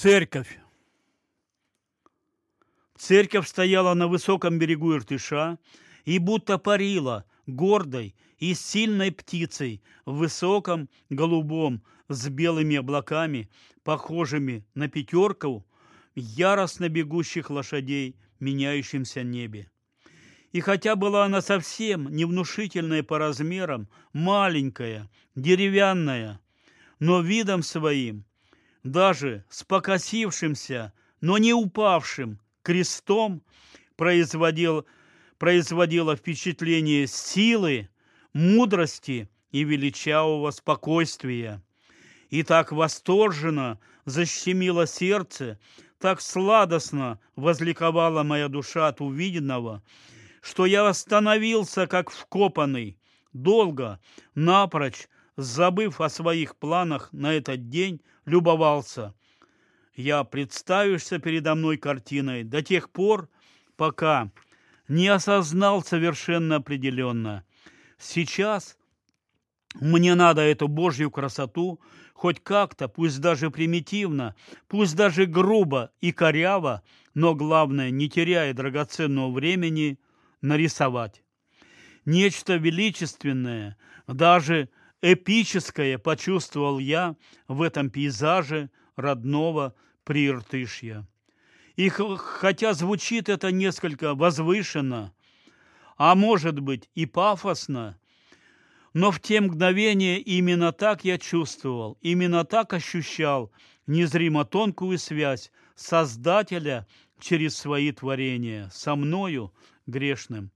Церковь. Церковь стояла на высоком берегу Иртыша и будто парила гордой и сильной птицей в высоком голубом с белыми облаками, похожими на пятерку яростно бегущих лошадей в меняющемся небе. И хотя была она совсем невнушительная по размерам, маленькая, деревянная, но видом своим даже с покосившимся, но не упавшим крестом производил, производило впечатление силы, мудрости и величавого спокойствия. И так восторженно защемило сердце, так сладостно возликовала моя душа от увиденного, что я остановился, как вкопанный, долго, напрочь, забыв о своих планах на этот день, любовался. Я представишься передо мной картиной до тех пор, пока не осознал совершенно определенно. Сейчас мне надо эту Божью красоту хоть как-то, пусть даже примитивно, пусть даже грубо и коряво, но главное, не теряя драгоценного времени, нарисовать. Нечто величественное, даже эпическое почувствовал я в этом пейзаже родного Прииртышья. И хотя звучит это несколько возвышенно, а может быть и пафосно, но в те мгновения именно так я чувствовал, именно так ощущал незримо тонкую связь Создателя через свои творения со мною, грешным.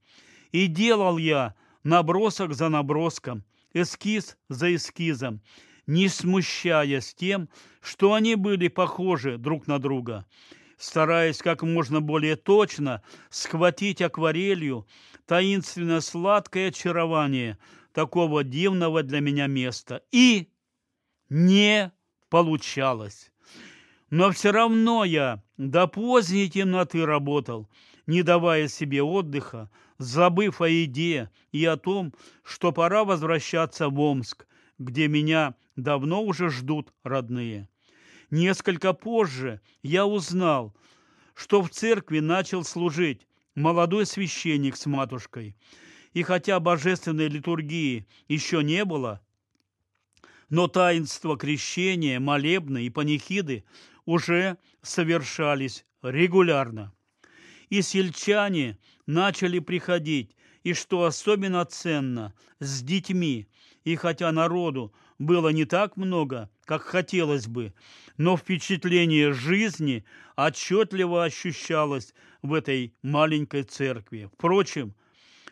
И делал я набросок за наброском, эскиз за эскизом, не смущаясь тем, что они были похожи друг на друга, стараясь как можно более точно схватить акварелью таинственно сладкое очарование такого дивного для меня места. И не получалось. Но все равно я до поздней темноты работал, не давая себе отдыха, забыв о еде и о том, что пора возвращаться в Омск, где меня давно уже ждут родные. Несколько позже я узнал, что в церкви начал служить молодой священник с матушкой. И хотя божественной литургии еще не было, но таинство крещения, молебны и панихиды уже совершались регулярно и сельчане начали приходить, и что особенно ценно, с детьми. И хотя народу было не так много, как хотелось бы, но впечатление жизни отчетливо ощущалось в этой маленькой церкви. Впрочем,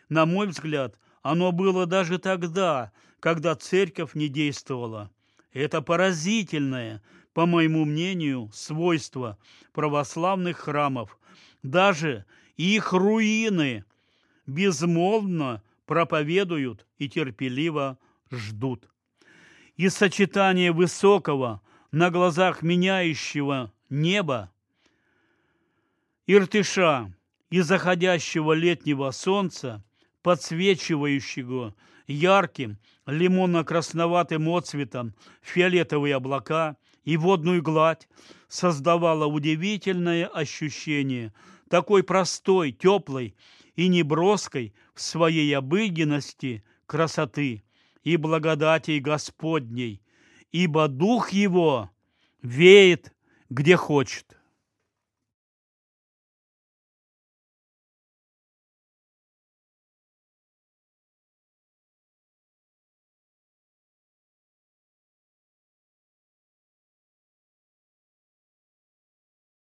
на мой взгляд, оно было даже тогда, когда церковь не действовала. Это поразительное, по моему мнению, свойство православных храмов, даже их руины безмолвно проповедуют и терпеливо ждут. И сочетание высокого на глазах меняющего неба, Иртыша и заходящего летнего солнца, подсвечивающего ярким лимонно-красноватым отцветом фиолетовые облака и водную гладь, создавало удивительное ощущение такой простой, теплой и неброской в своей обыденности красоты и благодати Господней, ибо Дух Его веет, где хочет.